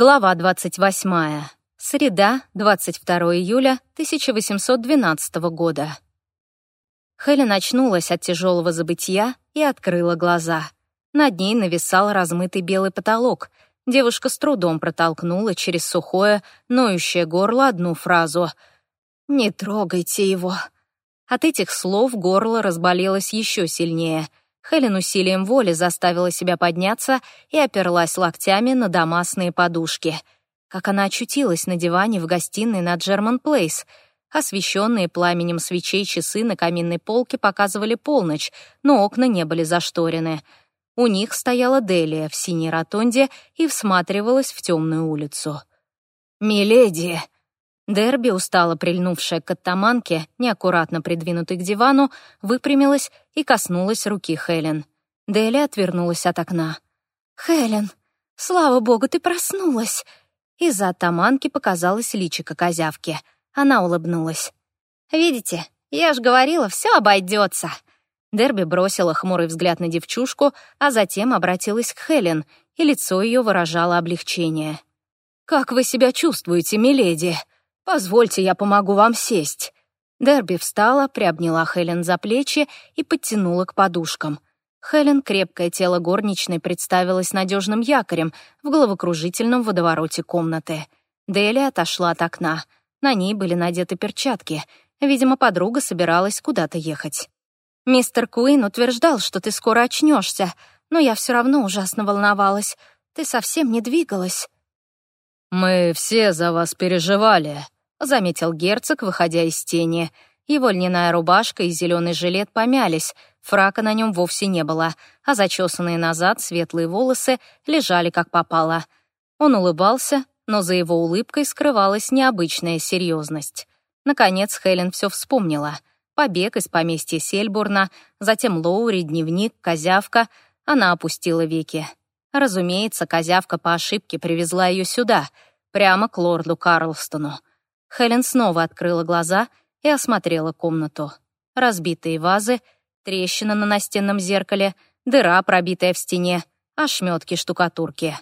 Глава 28. Среда, 22 июля 1812 года. Хелен очнулась от тяжелого забытия и открыла глаза. Над ней нависал размытый белый потолок. Девушка с трудом протолкнула через сухое, ноющее горло одну фразу «Не трогайте его». От этих слов горло разболелось еще сильнее — Хелен усилием воли заставила себя подняться и оперлась локтями на домасные подушки. Как она очутилась на диване в гостиной на Джерман Плейс. Освещенные пламенем свечей часы на каминной полке показывали полночь, но окна не были зашторены. У них стояла Делия в синей ротонде и всматривалась в темную улицу. «Миледи!» Дерби, устало прильнувшая к оттаманке, неаккуратно придвинутой к дивану, выпрямилась и коснулась руки Хелен. Дели отвернулась от окна. «Хелен, слава богу, ты проснулась!» Из-за оттаманки показалась личико козявки. Она улыбнулась. «Видите, я ж говорила, все обойдется!» Дерби бросила хмурый взгляд на девчушку, а затем обратилась к Хелен, и лицо ее выражало облегчение. «Как вы себя чувствуете, миледи?» «Позвольте, я помогу вам сесть». Дерби встала, приобняла Хелен за плечи и подтянула к подушкам. Хелен, крепкое тело горничной, представилось надежным якорем в головокружительном водовороте комнаты. Дели отошла от окна. На ней были надеты перчатки. Видимо, подруга собиралась куда-то ехать. «Мистер Куин утверждал, что ты скоро очнешься, но я все равно ужасно волновалась. Ты совсем не двигалась». «Мы все за вас переживали», — заметил герцог, выходя из тени. Его льняная рубашка и зеленый жилет помялись, фрака на нем вовсе не было, а зачесанные назад светлые волосы лежали как попало. Он улыбался, но за его улыбкой скрывалась необычная серьезность. Наконец Хелен все вспомнила. Побег из поместья Сельбурна, затем Лоури, дневник, козявка. Она опустила веки. Разумеется, козявка по ошибке привезла ее сюда, прямо к лорду Карлстону. Хелен снова открыла глаза и осмотрела комнату. Разбитые вазы, трещина на настенном зеркале, дыра, пробитая в стене, ошметки штукатурки.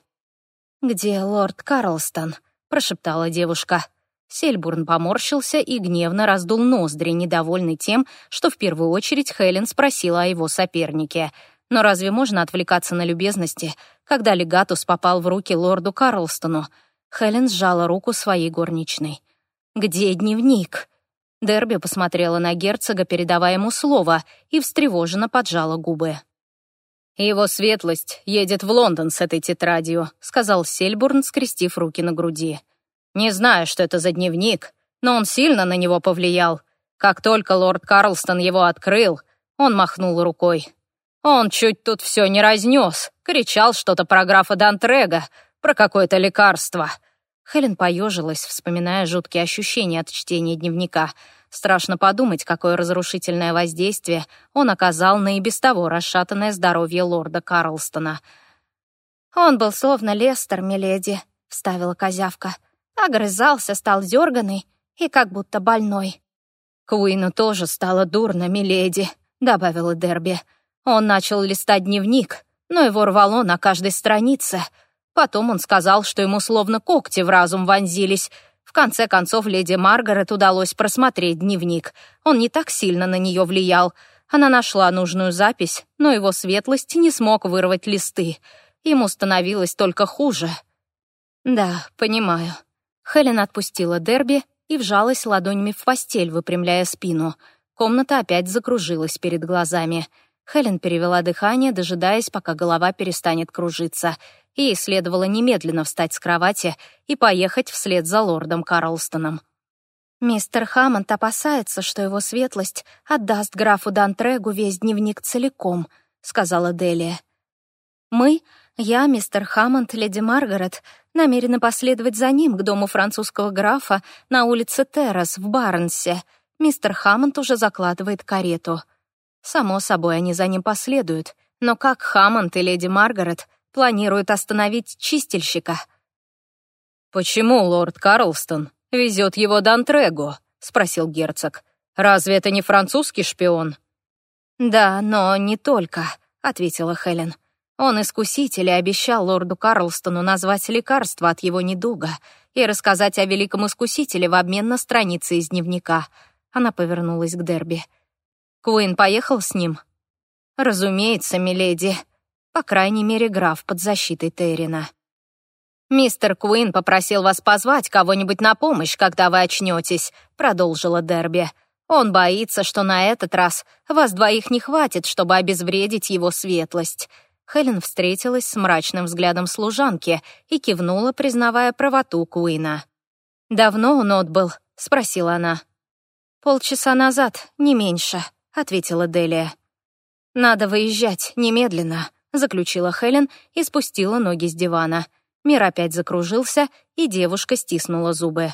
«Где лорд Карлстон?» — прошептала девушка. Сельбурн поморщился и гневно раздул ноздри, недовольный тем, что в первую очередь Хелен спросила о его сопернике. Но разве можно отвлекаться на любезности, когда легатус попал в руки лорду Карлстону? Хелен сжала руку своей горничной. «Где дневник?» Дерби посмотрела на герцога, передавая ему слово, и встревоженно поджала губы. «Его светлость едет в Лондон с этой тетрадью», — сказал Сельбурн, скрестив руки на груди. «Не знаю, что это за дневник, но он сильно на него повлиял. Как только лорд Карлстон его открыл, он махнул рукой. Он чуть тут все не разнес, кричал что-то про графа Дантрега, про какое-то лекарство. Хелен поежилась, вспоминая жуткие ощущения от чтения дневника. Страшно подумать, какое разрушительное воздействие он оказал на и без того расшатанное здоровье лорда Карлстона. «Он был словно Лестер, миледи», — вставила козявка. Огрызался, стал дерганый и как будто больной. «Куину тоже стало дурно, миледи», — добавила Дерби. Он начал листать дневник, но его рвало на каждой странице — Потом он сказал, что ему словно когти в разум вонзились. В конце концов, леди Маргарет удалось просмотреть дневник. Он не так сильно на нее влиял. Она нашла нужную запись, но его светлость не смог вырвать листы. Ему становилось только хуже. «Да, понимаю». Хелен отпустила Дерби и вжалась ладонями в постель, выпрямляя спину. Комната опять закружилась перед глазами. Хелен перевела дыхание, дожидаясь, пока голова перестанет кружиться — Ей следовало немедленно встать с кровати и поехать вслед за лордом Карлстоном. «Мистер Хаммонд опасается, что его светлость отдаст графу Дантрегу весь дневник целиком», — сказала Делия. «Мы, я, мистер Хаммонд, леди Маргарет, намерены последовать за ним к дому французского графа на улице Террас в Барнсе. Мистер Хаммонд уже закладывает карету. Само собой, они за ним последуют, но как Хаммонд и леди Маргарет планирует остановить чистильщика. «Почему лорд Карлстон везет его Дантрего?» — спросил герцог. «Разве это не французский шпион?» «Да, но не только», — ответила Хелен. Он искуситель и обещал лорду Карлстону назвать лекарство от его недуга и рассказать о великом искусителе в обмен на страницы из дневника. Она повернулась к Дерби. Куин поехал с ним? Разумеется, миледи. По крайней мере, граф под защитой Террина. «Мистер Куин попросил вас позвать кого-нибудь на помощь, когда вы очнетесь», — продолжила Дерби. «Он боится, что на этот раз вас двоих не хватит, чтобы обезвредить его светлость». Хелен встретилась с мрачным взглядом служанки и кивнула, признавая правоту Куина. «Давно он отбыл?» — спросила она. «Полчаса назад, не меньше», — ответила Делия. «Надо выезжать, немедленно», — заключила Хелен и спустила ноги с дивана. Мир опять закружился, и девушка стиснула зубы.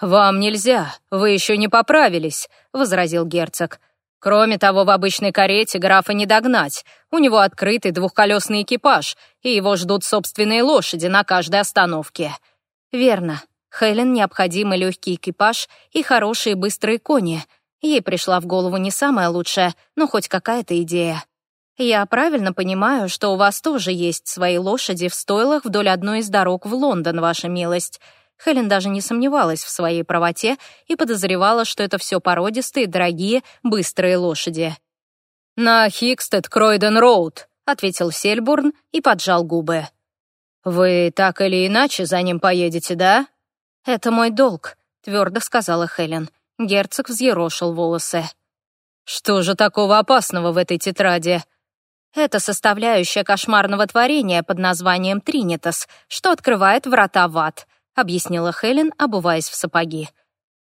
«Вам нельзя, вы еще не поправились», — возразил герцог. «Кроме того, в обычной карете графа не догнать. У него открытый двухколесный экипаж, и его ждут собственные лошади на каждой остановке». «Верно. Хелен необходимый легкий экипаж и хорошие быстрые кони. Ей пришла в голову не самая лучшая, но хоть какая-то идея. «Я правильно понимаю, что у вас тоже есть свои лошади в стойлах вдоль одной из дорог в Лондон, ваша милость?» Хелен даже не сомневалась в своей правоте и подозревала, что это все породистые, дорогие, быстрые лошади. «На Хикстед Кройден Роуд», — ответил Сельбурн и поджал губы. «Вы так или иначе за ним поедете, да?» «Это мой долг», — твердо сказала Хелен. Герцог взъерошил волосы. «Что же такого опасного в этой тетради?» Это составляющая кошмарного творения под названием Тринитас, что открывает врата в ад», — объяснила Хелен, обуваясь в сапоги.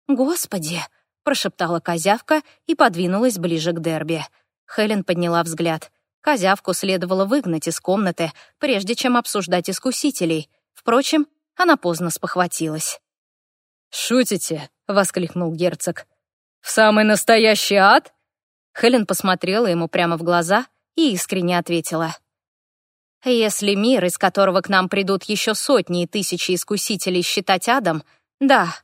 «Господи!» — прошептала козявка и подвинулась ближе к Дерби. Хелен подняла взгляд. Козявку следовало выгнать из комнаты, прежде чем обсуждать искусителей. Впрочем, она поздно спохватилась. «Шутите?» — воскликнул герцог. «В самый настоящий ад?» Хелен посмотрела ему прямо в глаза и искренне ответила. «Если мир, из которого к нам придут еще сотни и тысячи искусителей, считать адом, да,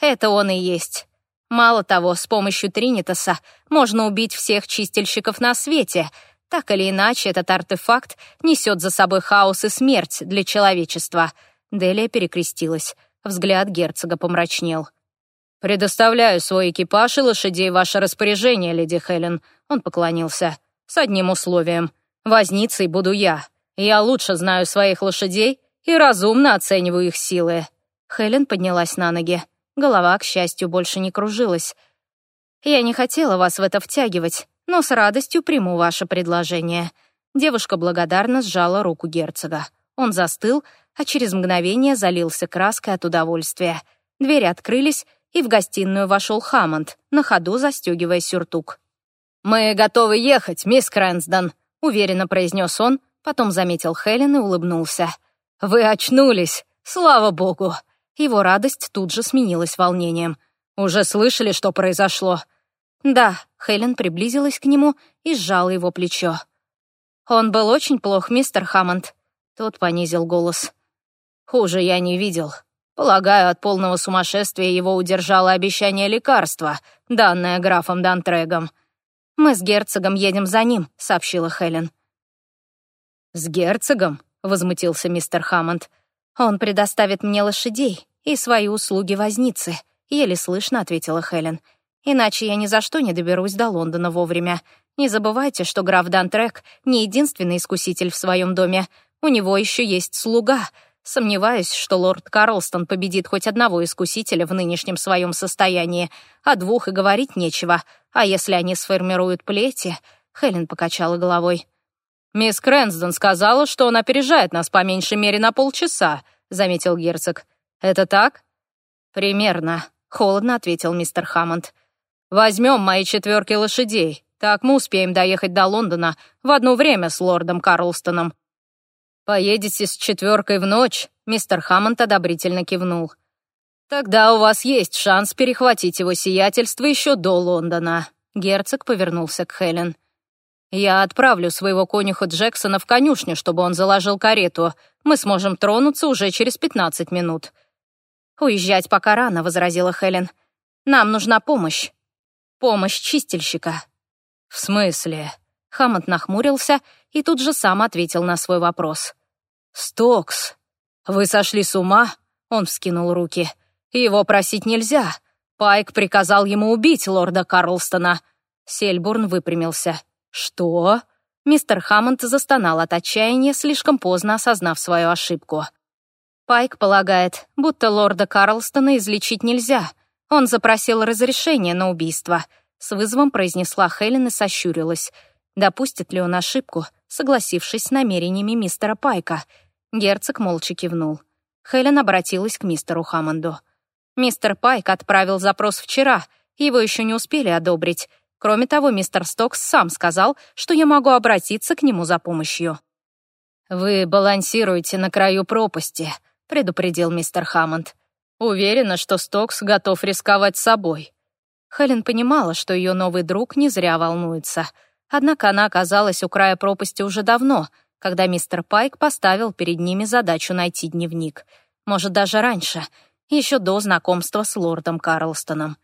это он и есть. Мало того, с помощью Тринитаса можно убить всех чистильщиков на свете. Так или иначе, этот артефакт несет за собой хаос и смерть для человечества». Делия перекрестилась. Взгляд герцога помрачнел. «Предоставляю свой экипаж и лошадей ваше распоряжение, леди Хелен», — он поклонился. С одним условием. Возницей буду я. Я лучше знаю своих лошадей и разумно оцениваю их силы». Хелен поднялась на ноги. Голова, к счастью, больше не кружилась. «Я не хотела вас в это втягивать, но с радостью приму ваше предложение». Девушка благодарно сжала руку герцога. Он застыл, а через мгновение залился краской от удовольствия. Двери открылись, и в гостиную вошел Хаммонд, на ходу застегивая сюртук. «Мы готовы ехать, мисс Крэнсдон», — уверенно произнес он, потом заметил Хелен и улыбнулся. «Вы очнулись! Слава богу!» Его радость тут же сменилась волнением. «Уже слышали, что произошло?» «Да», — Хелен приблизилась к нему и сжала его плечо. «Он был очень плох, мистер Хаммонд». Тот понизил голос. «Хуже я не видел. Полагаю, от полного сумасшествия его удержало обещание лекарства, данное графом Дантрегом. «Мы с герцогом едем за ним», — сообщила Хелен. «С герцогом?» — возмутился мистер Хаммонд. «Он предоставит мне лошадей и свои услуги возницы», — еле слышно ответила Хелен. «Иначе я ни за что не доберусь до Лондона вовремя. Не забывайте, что граф Дантрек не единственный искуситель в своем доме. У него еще есть слуга, Сомневаюсь, что лорд Карлстон победит хоть одного искусителя в нынешнем своем состоянии. О двух и говорить нечего. А если они сформируют плети...» Хелен покачала головой. «Мисс Крэнсдон сказала, что он опережает нас по меньшей мере на полчаса», — заметил герцог. «Это так?» «Примерно», — холодно ответил мистер Хаммонд. «Возьмем мои четверки лошадей. Так мы успеем доехать до Лондона в одно время с лордом Карлстоном. «Поедете с четверкой в ночь?» Мистер Хаммонд одобрительно кивнул. «Тогда у вас есть шанс перехватить его сиятельство еще до Лондона». Герцог повернулся к Хелен. «Я отправлю своего конюха Джексона в конюшню, чтобы он заложил карету. Мы сможем тронуться уже через пятнадцать минут». «Уезжать пока рано», — возразила Хелен. «Нам нужна помощь. Помощь чистильщика». «В смысле?» Хаммонд нахмурился и тут же сам ответил на свой вопрос. «Стокс, вы сошли с ума?» — он вскинул руки. «Его просить нельзя. Пайк приказал ему убить лорда Карлстона». Сельбурн выпрямился. «Что?» Мистер Хаммонд застонал от отчаяния, слишком поздно осознав свою ошибку. Пайк полагает, будто лорда Карлстона излечить нельзя. Он запросил разрешение на убийство. С вызовом произнесла Хелен и сощурилась. Допустит ли он ошибку, согласившись с намерениями мистера Пайка? Герцог молча кивнул. Хелен обратилась к мистеру Хаммонду. «Мистер Пайк отправил запрос вчера, его еще не успели одобрить. Кроме того, мистер Стокс сам сказал, что я могу обратиться к нему за помощью». «Вы балансируете на краю пропасти», — предупредил мистер Хаммонд. «Уверена, что Стокс готов рисковать собой». Хелен понимала, что ее новый друг не зря волнуется. Однако она оказалась у края пропасти уже давно, когда мистер Пайк поставил перед ними задачу найти дневник. Может, даже раньше, еще до знакомства с лордом Карлстоном.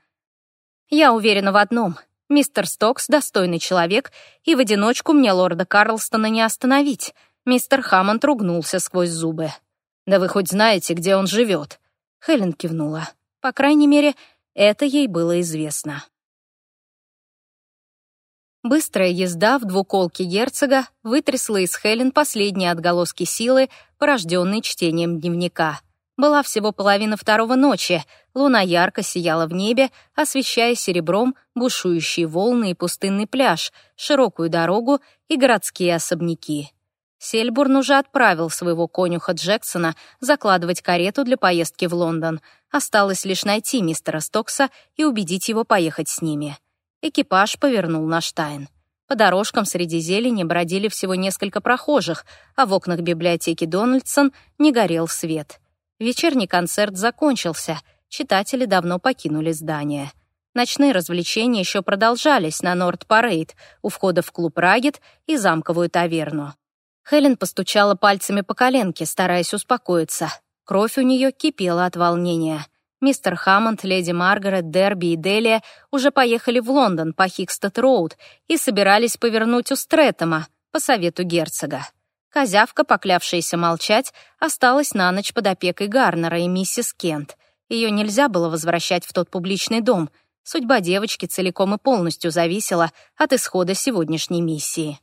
«Я уверена в одном. Мистер Стокс — достойный человек, и в одиночку мне лорда Карлстона не остановить». Мистер Хаммонд ругнулся сквозь зубы. «Да вы хоть знаете, где он живет?» Хелен кивнула. По крайней мере, это ей было известно. Быстрая езда в двуколке герцога вытрясла из Хелен последние отголоски силы, порожденные чтением дневника. Была всего половина второго ночи, луна ярко сияла в небе, освещая серебром бушующие волны и пустынный пляж, широкую дорогу и городские особняки. Сельбурн уже отправил своего конюха Джексона закладывать карету для поездки в Лондон. Осталось лишь найти мистера Стокса и убедить его поехать с ними. Экипаж повернул на Штайн. По дорожкам среди зелени бродили всего несколько прохожих, а в окнах библиотеки Дональдсон не горел свет. Вечерний концерт закончился, читатели давно покинули здание. Ночные развлечения еще продолжались на Норд-Парейд, у входа в клуб «Рагет» и замковую таверну. Хелен постучала пальцами по коленке, стараясь успокоиться. Кровь у нее кипела от волнения. Мистер Хаммонд, леди Маргарет, Дерби и Делия уже поехали в Лондон по Хикстед-Роуд и собирались повернуть у Стрэттема по совету герцога. Козявка, поклявшаяся молчать, осталась на ночь под опекой Гарнера и миссис Кент. Ее нельзя было возвращать в тот публичный дом. Судьба девочки целиком и полностью зависела от исхода сегодняшней миссии.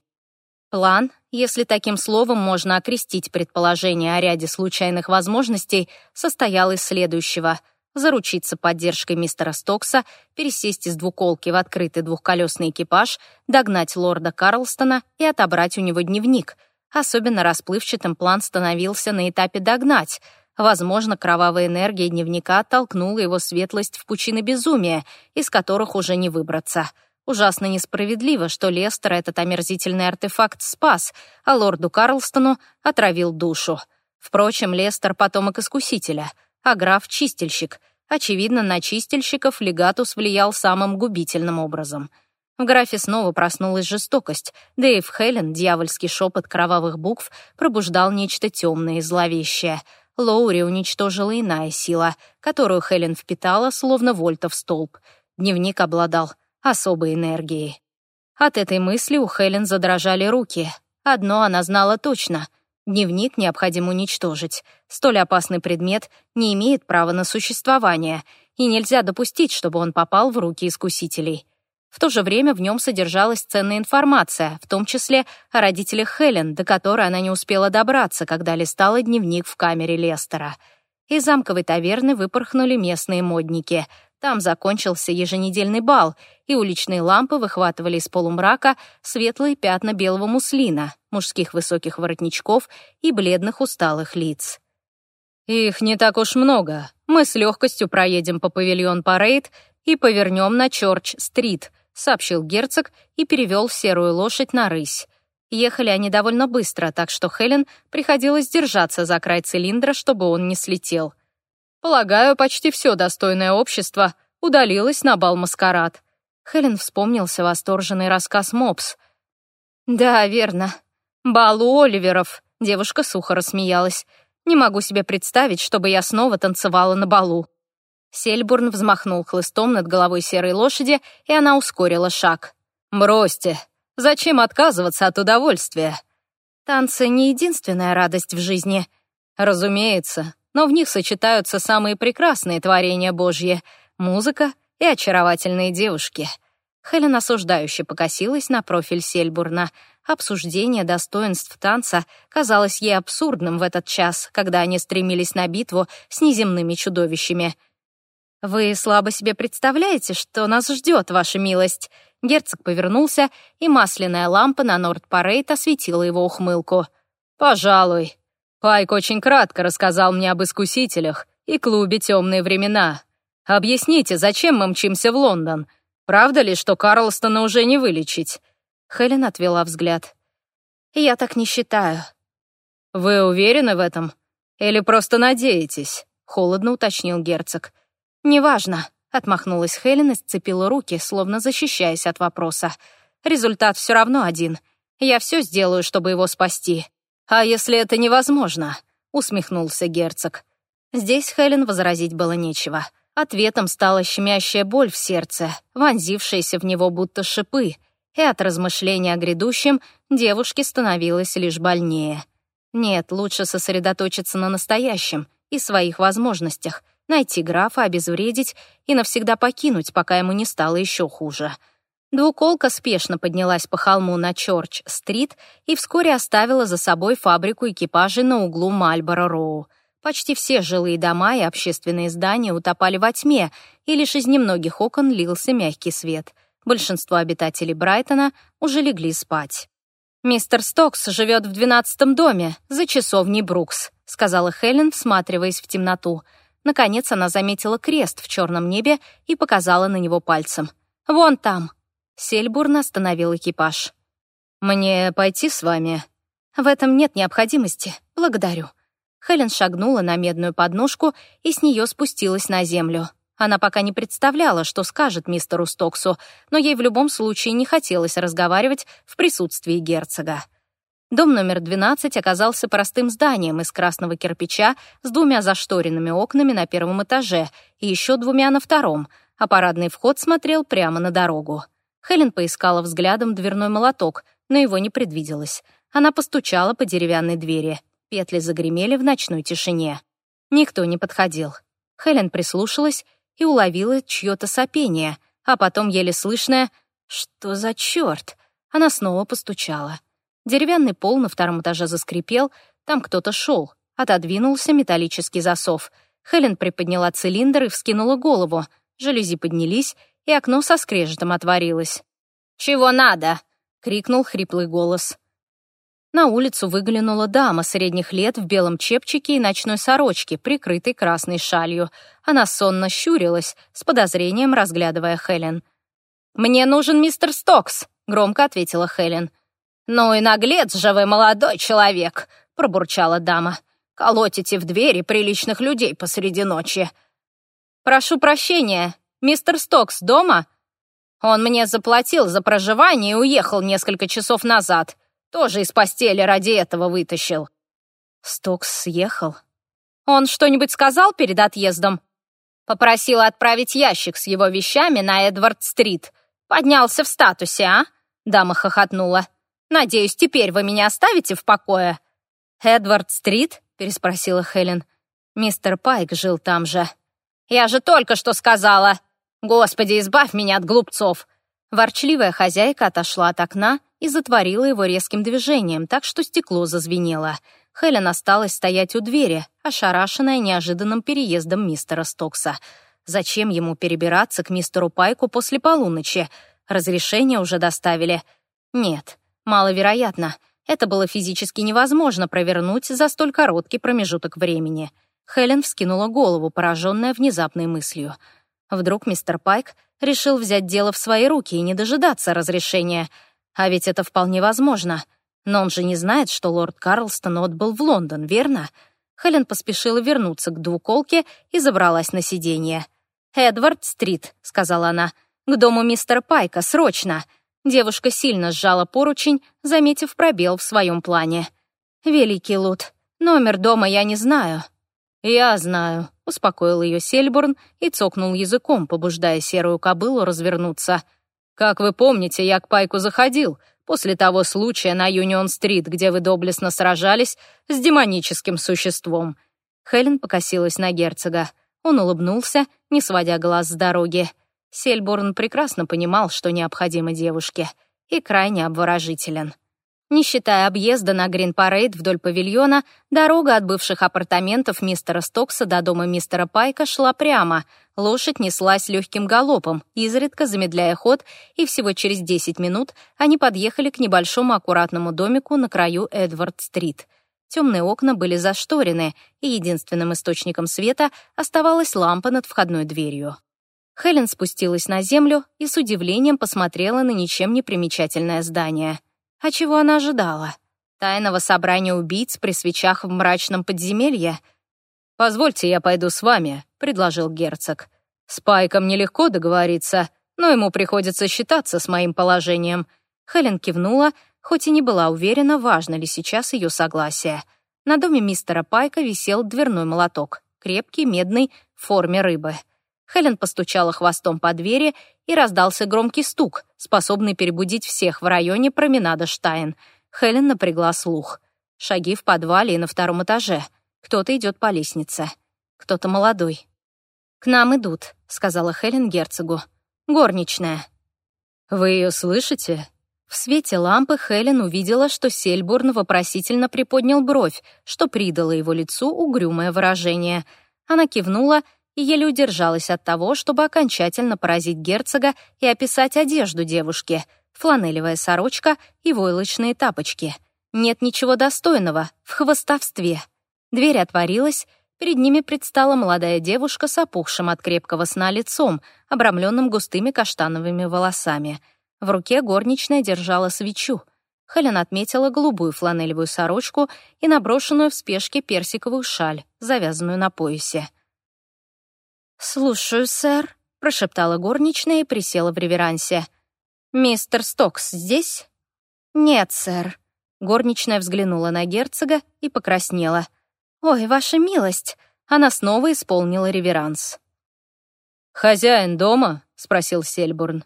План, если таким словом можно окрестить предположение о ряде случайных возможностей, состоял из следующего — заручиться поддержкой мистера Стокса, пересесть из двуколки в открытый двухколесный экипаж, догнать лорда Карлстона и отобрать у него дневник. Особенно расплывчатым план становился на этапе «догнать», Возможно, кровавая энергия дневника оттолкнула его светлость в пучины безумия, из которых уже не выбраться — Ужасно несправедливо, что Лестер этот омерзительный артефакт спас, а лорду Карлстону отравил душу. Впрочем, Лестер — потомок Искусителя, а граф — чистильщик. Очевидно, на чистильщиков Легатус влиял самым губительным образом. В графе снова проснулась жестокость, да и в Хелен дьявольский шепот кровавых букв пробуждал нечто темное и зловещее. Лоури уничтожила иная сила, которую Хелен впитала, словно вольтов столб. Дневник обладал особой энергией. От этой мысли у Хелен задрожали руки. Одно она знала точно — дневник необходимо уничтожить. Столь опасный предмет не имеет права на существование, и нельзя допустить, чтобы он попал в руки искусителей. В то же время в нем содержалась ценная информация, в том числе о родителях Хелен, до которой она не успела добраться, когда листала дневник в камере Лестера. Из замковой таверны выпорхнули местные модники — там закончился еженедельный бал, и уличные лампы выхватывали из полумрака светлые пятна белого муслина, мужских высоких воротничков и бледных усталых лиц. «Их не так уж много. Мы с легкостью проедем по павильон Парейд и повернем на Чорч-стрит», сообщил герцог и перевел серую лошадь на рысь. Ехали они довольно быстро, так что Хелен приходилось держаться за край цилиндра, чтобы он не слетел. Полагаю, почти все достойное общество удалилось на бал-маскарад. Хелен вспомнился восторженный рассказ Мопс. «Да, верно. Бал у Оливеров», — девушка сухо рассмеялась. «Не могу себе представить, чтобы я снова танцевала на балу». Сельбурн взмахнул хлыстом над головой серой лошади, и она ускорила шаг. «Бросьте. Зачем отказываться от удовольствия? Танцы — не единственная радость в жизни. Разумеется, но в них сочетаются самые прекрасные творения Божьи — музыка и очаровательные девушки. Хелен осуждающе покосилась на профиль Сельбурна. Обсуждение достоинств танца казалось ей абсурдным в этот час, когда они стремились на битву с неземными чудовищами. «Вы слабо себе представляете, что нас ждет, ваша милость?» Герцог повернулся, и масляная лампа на Норд-Парейд осветила его ухмылку. «Пожалуй. Пайк очень кратко рассказал мне об искусителях и клубе «Темные времена». Объясните, зачем мы мчимся в Лондон? Правда ли, что Карлстона уже не вылечить?» Хелен отвела взгляд. «Я так не считаю». «Вы уверены в этом? Или просто надеетесь?» — холодно уточнил герцог. «Неважно», — отмахнулась Хелен и сцепила руки, словно защищаясь от вопроса. «Результат все равно один. Я все сделаю, чтобы его спасти». «А если это невозможно?» — усмехнулся герцог. Здесь Хелен возразить было нечего. Ответом стала щемящая боль в сердце, вонзившаяся в него будто шипы, и от размышления о грядущем девушке становилось лишь больнее. Нет, лучше сосредоточиться на настоящем и своих возможностях, найти графа, обезвредить и навсегда покинуть, пока ему не стало еще хуже — Двуколка спешно поднялась по холму на Чорч-стрит и вскоре оставила за собой фабрику экипажей на углу Мальборо-Роу. Почти все жилые дома и общественные здания утопали во тьме, и лишь из немногих окон лился мягкий свет. Большинство обитателей Брайтона уже легли спать. «Мистер Стокс живет в двенадцатом доме, за часовней Брукс», сказала Хелен, всматриваясь в темноту. Наконец она заметила крест в черном небе и показала на него пальцем. «Вон там». Сельбурн остановил экипаж. «Мне пойти с вами?» «В этом нет необходимости. Благодарю». Хелен шагнула на медную подножку и с нее спустилась на землю. Она пока не представляла, что скажет мистеру Стоксу, но ей в любом случае не хотелось разговаривать в присутствии герцога. Дом номер 12 оказался простым зданием из красного кирпича с двумя зашторенными окнами на первом этаже и еще двумя на втором, а парадный вход смотрел прямо на дорогу. Хелен поискала взглядом дверной молоток, но его не предвиделось. Она постучала по деревянной двери. Петли загремели в ночной тишине. Никто не подходил. Хелен прислушалась и уловила чье-то сопение, а потом еле слышное «Что за черт?» Она снова постучала. Деревянный пол на втором этаже заскрипел, там кто-то шел. Отодвинулся металлический засов. Хелен приподняла цилиндр и вскинула голову. Жалюзи поднялись, и окно со скрежетом отворилось. «Чего надо?» — крикнул хриплый голос. На улицу выглянула дама средних лет в белом чепчике и ночной сорочке, прикрытой красной шалью. Она сонно щурилась, с подозрением разглядывая Хелен. «Мне нужен мистер Стокс», — громко ответила Хелен. «Ну и наглец же вы, молодой человек», — пробурчала дама. «Колотите в двери приличных людей посреди ночи». «Прошу прощения, Мистер Стокс дома?» «Он мне заплатил за проживание и уехал несколько часов назад. Тоже из постели ради этого вытащил». Стокс съехал. «Он что-нибудь сказал перед отъездом?» Попросил отправить ящик с его вещами на Эдвард-стрит. Поднялся в статусе, а?» Дама хохотнула. «Надеюсь, теперь вы меня оставите в покое?» «Эдвард-стрит?» — переспросила Хелен. «Мистер Пайк жил там же». «Я же только что сказала!» «Господи, избавь меня от глупцов!» Ворчливая хозяйка отошла от окна и затворила его резким движением, так что стекло зазвенело. Хелен осталась стоять у двери, ошарашенная неожиданным переездом мистера Стокса. Зачем ему перебираться к мистеру Пайку после полуночи? Разрешение уже доставили? Нет, маловероятно. Это было физически невозможно провернуть за столь короткий промежуток времени. Хелен вскинула голову, пораженная внезапной мыслью — Вдруг мистер Пайк решил взять дело в свои руки и не дожидаться разрешения. А ведь это вполне возможно. Но он же не знает, что лорд Карлстон отбыл в Лондон, верно? Хелен поспешила вернуться к двуколке и забралась на сиденье. «Эдвард-стрит», — сказала она, — «к дому мистера Пайка, срочно!» Девушка сильно сжала поручень, заметив пробел в своем плане. «Великий Лут, номер дома я не знаю». «Я знаю», Успокоил ее Сельбурн и цокнул языком, побуждая серую кобылу развернуться. «Как вы помните, я к Пайку заходил, после того случая на Юнион-стрит, где вы доблестно сражались с демоническим существом». Хелен покосилась на герцога. Он улыбнулся, не сводя глаз с дороги. Сельборн прекрасно понимал, что необходимо девушке, и крайне обворожителен. Не считая объезда на Грин-парейд вдоль павильона, дорога от бывших апартаментов мистера Стокса до дома мистера Пайка шла прямо. Лошадь неслась легким галопом, изредка замедляя ход, и всего через 10 минут они подъехали к небольшому аккуратному домику на краю Эдвард-стрит. Темные окна были зашторены, и единственным источником света оставалась лампа над входной дверью. Хелен спустилась на землю и с удивлением посмотрела на ничем не примечательное здание. А чего она ожидала? Тайного собрания убийц при свечах в мрачном подземелье? «Позвольте, я пойду с вами», — предложил герцог. «С Пайком нелегко договориться, но ему приходится считаться с моим положением». Хелен кивнула, хоть и не была уверена, важно ли сейчас ее согласие. На доме мистера Пайка висел дверной молоток, крепкий, медный, в форме рыбы. Хелен постучала хвостом по двери, и раздался громкий стук, способный перебудить всех в районе променада Штайн. Хелен напрягла слух. Шаги в подвале и на втором этаже. Кто-то идет по лестнице. Кто-то молодой. «К нам идут», — сказала Хелен герцогу. «Горничная». «Вы ее слышите?» В свете лампы Хелен увидела, что Сельбурн вопросительно приподнял бровь, что придало его лицу угрюмое выражение. Она кивнула и еле удержалась от того, чтобы окончательно поразить герцога и описать одежду девушки — фланелевая сорочка и войлочные тапочки. Нет ничего достойного в хвостовстве. Дверь отворилась, перед ними предстала молодая девушка с опухшим от крепкого сна лицом, обрамленным густыми каштановыми волосами. В руке горничная держала свечу. Хелен отметила голубую фланелевую сорочку и наброшенную в спешке персиковую шаль, завязанную на поясе. «Слушаю, сэр», — прошептала горничная и присела в реверансе. «Мистер Стокс здесь?» «Нет, сэр». Горничная взглянула на герцога и покраснела. «Ой, ваша милость!» Она снова исполнила реверанс. «Хозяин дома?» — спросил Сельбурн.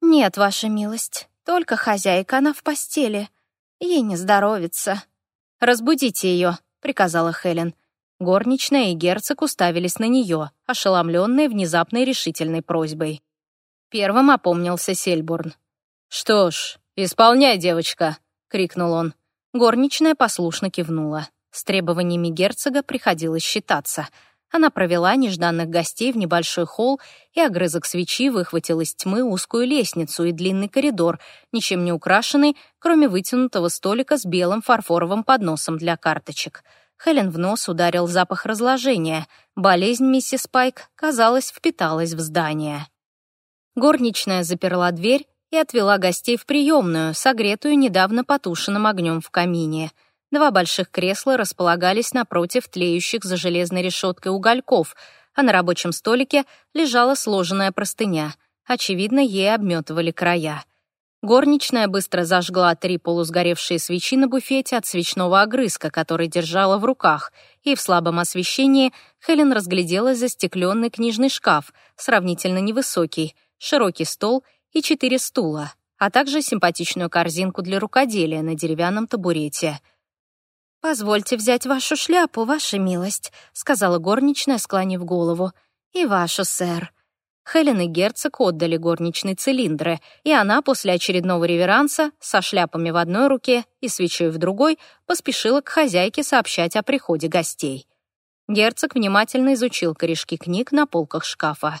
«Нет, ваша милость, только хозяйка, она в постели. Ей не здоровится». «Разбудите ее», — приказала Хелен. Горничная и герцог уставились на нее, ошеломленные внезапной решительной просьбой. Первым опомнился Сельбурн. «Что ж, исполняй, девочка!» — крикнул он. Горничная послушно кивнула. С требованиями герцога приходилось считаться. Она провела нежданных гостей в небольшой холл, и огрызок свечи выхватил из тьмы узкую лестницу и длинный коридор, ничем не украшенный, кроме вытянутого столика с белым фарфоровым подносом для карточек — Хелен в нос ударил запах разложения. Болезнь миссис Пайк, казалось, впиталась в здание. Горничная заперла дверь и отвела гостей в приемную, согретую недавно потушенным огнем в камине. Два больших кресла располагались напротив тлеющих за железной решеткой угольков, а на рабочем столике лежала сложенная простыня. Очевидно, ей обметывали края. Горничная быстро зажгла три полусгоревшие свечи на буфете от свечного огрызка, который держала в руках, и в слабом освещении Хелен разглядела застекленный книжный шкаф, сравнительно невысокий, широкий стол и четыре стула, а также симпатичную корзинку для рукоделия на деревянном табурете. «Позвольте взять вашу шляпу, ваша милость», — сказала горничная, склонив голову. «И вашу, сэр». Хелен и герцог отдали горничной цилиндры, и она после очередного реверанса со шляпами в одной руке и свечой в другой поспешила к хозяйке сообщать о приходе гостей. Герцог внимательно изучил корешки книг на полках шкафа.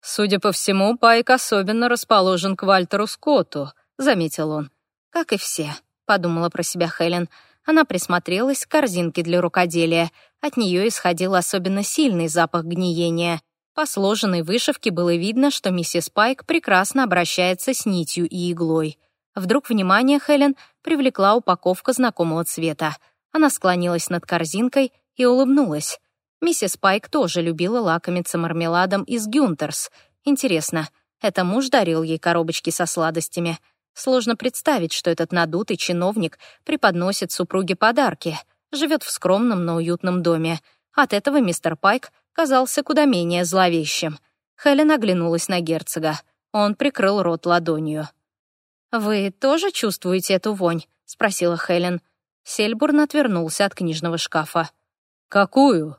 «Судя по всему, Пайк особенно расположен к Вальтеру Скотту», — заметил он. «Как и все», — подумала про себя Хелен. Она присмотрелась к корзинке для рукоделия. От нее исходил особенно сильный запах гниения — по сложенной вышивке было видно, что миссис Пайк прекрасно обращается с нитью и иглой. Вдруг внимание Хелен привлекла упаковка знакомого цвета. Она склонилась над корзинкой и улыбнулась. Миссис Пайк тоже любила лакомиться мармеладом из Гюнтерс. Интересно, это муж дарил ей коробочки со сладостями? Сложно представить, что этот надутый чиновник преподносит супруге подарки, живет в скромном, но уютном доме. От этого мистер Пайк казался куда менее зловещим. Хелен оглянулась на герцога. Он прикрыл рот ладонью. «Вы тоже чувствуете эту вонь?» — спросила Хелен. Сельбурн отвернулся от книжного шкафа. «Какую?»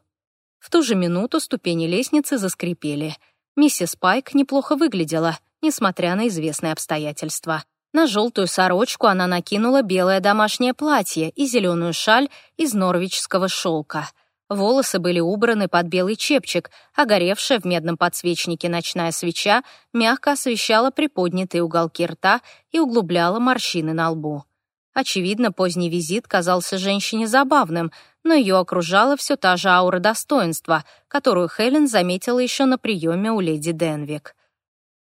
В ту же минуту ступени лестницы заскрипели. Миссис Пайк неплохо выглядела, несмотря на известные обстоятельства. На желтую сорочку она накинула белое домашнее платье и зеленую шаль из норвичского шелка. Волосы были убраны под белый чепчик, а горевшая в медном подсвечнике ночная свеча мягко освещала приподнятые уголки рта и углубляла морщины на лбу. Очевидно, поздний визит казался женщине забавным, но ее окружала все та же аура достоинства, которую Хелен заметила еще на приеме у леди Денвик.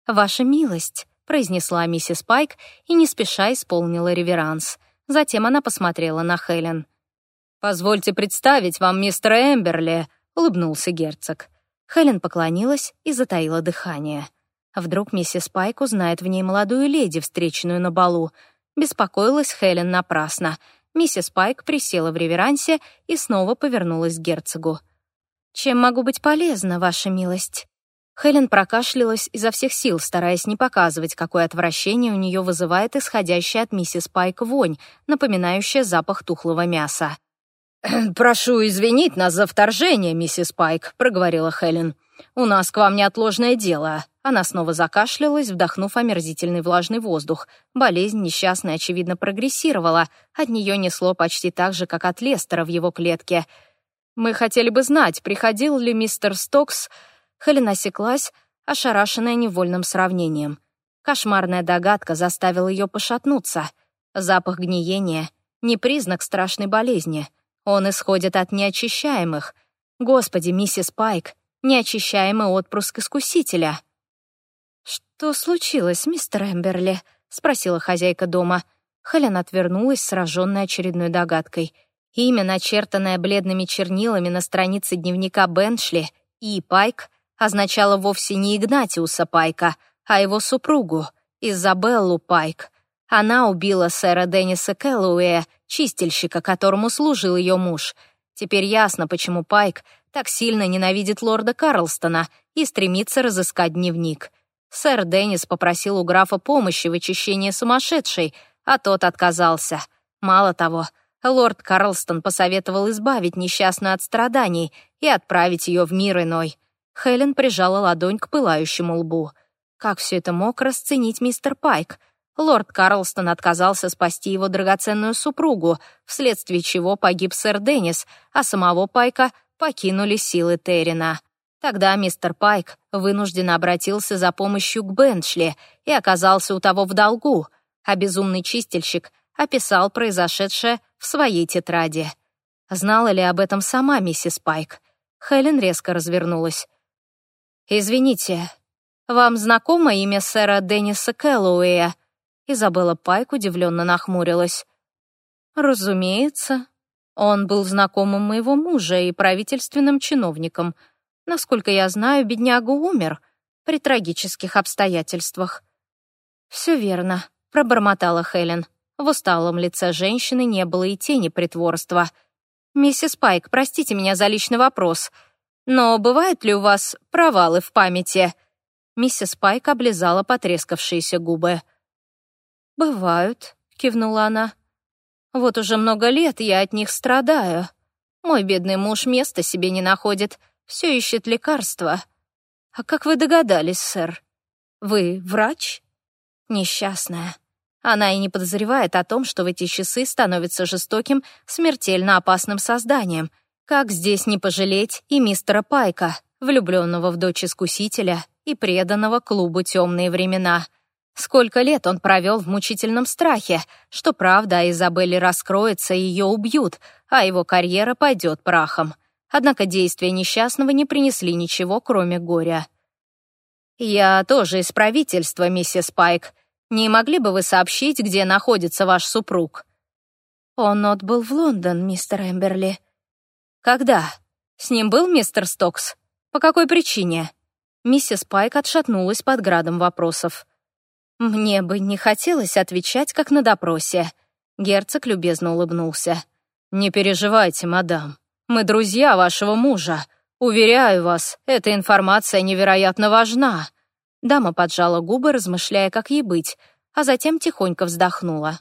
«Ваша милость», — произнесла миссис Пайк и не спеша исполнила реверанс. Затем она посмотрела на Хелен. «Позвольте представить вам мистера Эмберли», — улыбнулся герцог. Хелен поклонилась и затаила дыхание. Вдруг миссис Пайк узнает в ней молодую леди, встреченную на балу. Беспокоилась Хелен напрасно — Миссис Пайк присела в реверансе и снова повернулась к герцогу. «Чем могу быть полезна, ваша милость?» Хелен прокашлялась изо всех сил, стараясь не показывать, какое отвращение у нее вызывает исходящая от миссис Пайк вонь, напоминающая запах тухлого мяса. «Прошу извинить нас за вторжение, миссис Пайк», — проговорила Хелен. «У нас к вам неотложное дело». Она снова закашлялась, вдохнув омерзительный влажный воздух. Болезнь несчастная, очевидно, прогрессировала. От нее несло почти так же, как от Лестера в его клетке. «Мы хотели бы знать, приходил ли мистер Стокс...» Хелен осеклась, ошарашенная невольным сравнением. Кошмарная догадка заставила ее пошатнуться. Запах гниения — не признак страшной болезни. Он исходит от неочищаемых. Господи, миссис Пайк, неочищаемый отпрыск искусителя. «Что случилось, мистер Эмберли?» — спросила хозяйка дома. Хелен отвернулась, сраженная очередной догадкой. Имя, начертанное бледными чернилами на странице дневника Беншли, и Пайк, означало вовсе не Игнатиуса Пайка, а его супругу, Изабеллу Пайк. Она убила сэра Денниса Кэллоуэя, чистильщика, которому служил ее муж. Теперь ясно, почему Пайк так сильно ненавидит лорда Карлстона и стремится разыскать дневник. Сэр Деннис попросил у графа помощи в очищении сумасшедшей, а тот отказался. Мало того, лорд Карлстон посоветовал избавить несчастную от страданий и отправить ее в мир иной. Хелен прижала ладонь к пылающему лбу. Как все это мог расценить мистер Пайк? Лорд Карлстон отказался спасти его драгоценную супругу, вследствие чего погиб сэр Деннис, а самого Пайка покинули силы Террина. Тогда мистер Пайк вынужденно обратился за помощью к Беншли и оказался у того в долгу, а безумный чистильщик описал произошедшее в своей тетради. Знала ли об этом сама миссис Пайк? Хелен резко развернулась. «Извините, вам знакомо имя сэра Денниса Кэллоуэя?» Изабелла Пайк удивленно нахмурилась. «Разумеется. Он был знакомым моего мужа и правительственным чиновником», Насколько я знаю, бедняга умер при трагических обстоятельствах. «Все верно», — пробормотала Хелен. В усталом лице женщины не было и тени притворства. «Миссис Пайк, простите меня за личный вопрос, но бывают ли у вас провалы в памяти?» Миссис Пайк облизала потрескавшиеся губы. «Бывают», — кивнула она. «Вот уже много лет я от них страдаю. Мой бедный муж места себе не находит все ищет лекарства. А как вы догадались, сэр? Вы врач? Несчастная. Она и не подозревает о том, что в эти часы становится жестоким, смертельно опасным созданием. Как здесь не пожалеть и мистера Пайка, влюбленного в дочь искусителя и преданного клубу «Темные времена». Сколько лет он провел в мучительном страхе, что правда о Изабелле раскроется и ее убьют, а его карьера пойдет прахом. Однако действия несчастного не принесли ничего, кроме горя. «Я тоже из правительства, миссис Пайк. Не могли бы вы сообщить, где находится ваш супруг?» «Он отбыл в Лондон, мистер Эмберли». «Когда? С ним был мистер Стокс? По какой причине?» Миссис Пайк отшатнулась под градом вопросов. «Мне бы не хотелось отвечать, как на допросе». Герцог любезно улыбнулся. «Не переживайте, мадам. Мы друзья вашего мужа. Уверяю вас, эта информация невероятно важна». Дама поджала губы, размышляя, как ей быть. а затем тихонько вздохнула.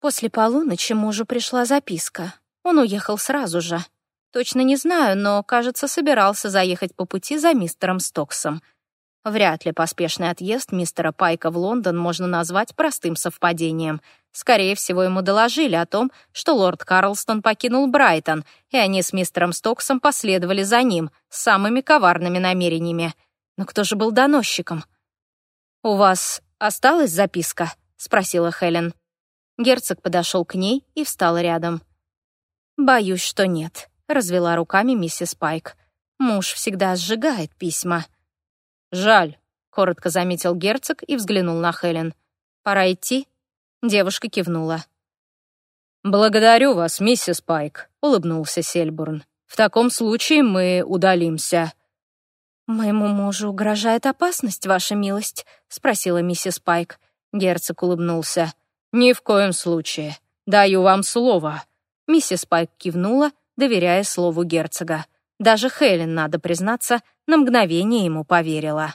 После полуночи мужу пришла записка. Он уехал сразу же. Точно не знаю, но, кажется, собирался заехать по пути за мистером Стоксом. Вряд ли поспешный отъезд мистера Пайка в Лондон можно назвать простым совпадением. Скорее всего, ему доложили о том, что лорд Карлстон покинул Брайтон, и они с мистером Стоксом последовали за ним с самыми коварными намерениями. Но кто же был доносчиком? «У вас осталась записка?» — спросила Хелен. Герцог подошел к ней и встал рядом. «Боюсь, что нет», — развела руками миссис Пайк. «Муж всегда сжигает письма». «Жаль», — коротко заметил герцог и взглянул на Хелен. «Пора идти?» Девушка кивнула. «Благодарю вас, миссис Пайк», — улыбнулся Сельбурн. «В таком случае мы удалимся». «Моему мужу угрожает опасность, ваша милость?» — спросила миссис Пайк. Герцог улыбнулся. «Ни в коем случае. Даю вам слово». Миссис Пайк кивнула, доверяя слову герцога. Даже Хелен, надо признаться, на мгновение ему поверила.